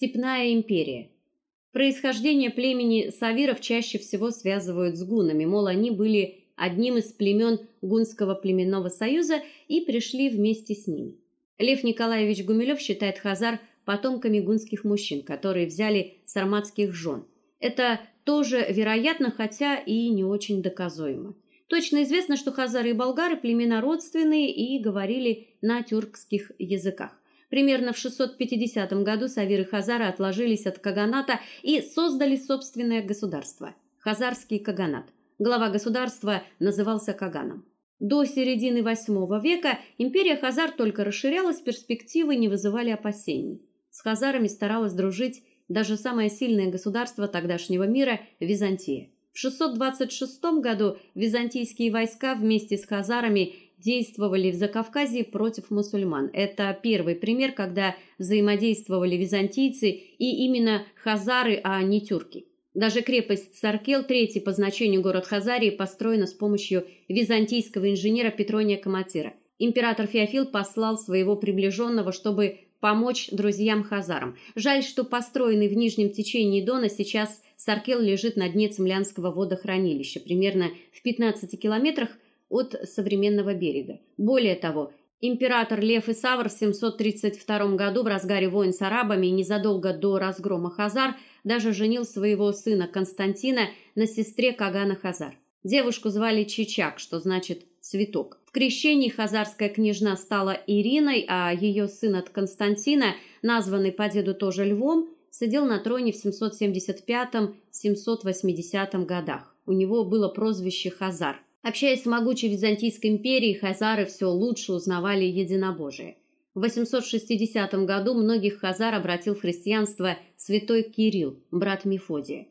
Степная империя. Происхождение племени савиров чаще всего связывают с гуннами, мол, они были одним из племен гунского племенного союза и пришли вместе с ними. Лев Николаевич Гумилев считает хазар потомками гунских мужчин, которые взяли сарматских жен. Это тоже вероятно, хотя и не очень доказуемо. Точно известно, что хазары и болгары племена родственные и говорили на тюркских языках. Примерно в 650 году савиры хазары отложились от каганата и создали собственное государство Хазарский каганат. Глава государства назывался каганом. До середины VIII века империя Хазар только расширялась, перспективы не вызывали опасений. С хазарами старалась дружить даже самое сильное государство тогдашнего мира Византия. В 626 году византийские войска вместе с хазарами действовали в Закавказье против мусульман. Это первый пример, когда взаимодействовали византийцы и именно хазары, а не тюрки. Даже крепость Саркел, третий по значению город Хазарии, построена с помощью византийского инженера Петрония Каматира. Император Феофил послал своего приближенного, чтобы помочь друзьям-хазарам. Жаль, что построенный в нижнем течении Дона сейчас Саркел лежит на дне Цемлянского водохранилища, примерно в 15 километрах от современного берега. Более того, император Лев Исавр в 732 году в разгаре войн с арабами незадолго до разгрома хазар даже женил своего сына Константина на сестре Кагана Хазар. Девушку звали Чичак, что значит цветок. В крещении хазарская княжна стала Ириной, а ее сын от Константина, названный по деду тоже Львом, сидел на троне в 775-780 годах. У него было прозвище Хазар. Общаясь с могучей византийской империей, хазары все лучше узнавали единобожие. В 860 году многих хазар обратил в христианство святой Кирилл, брат Мефодия.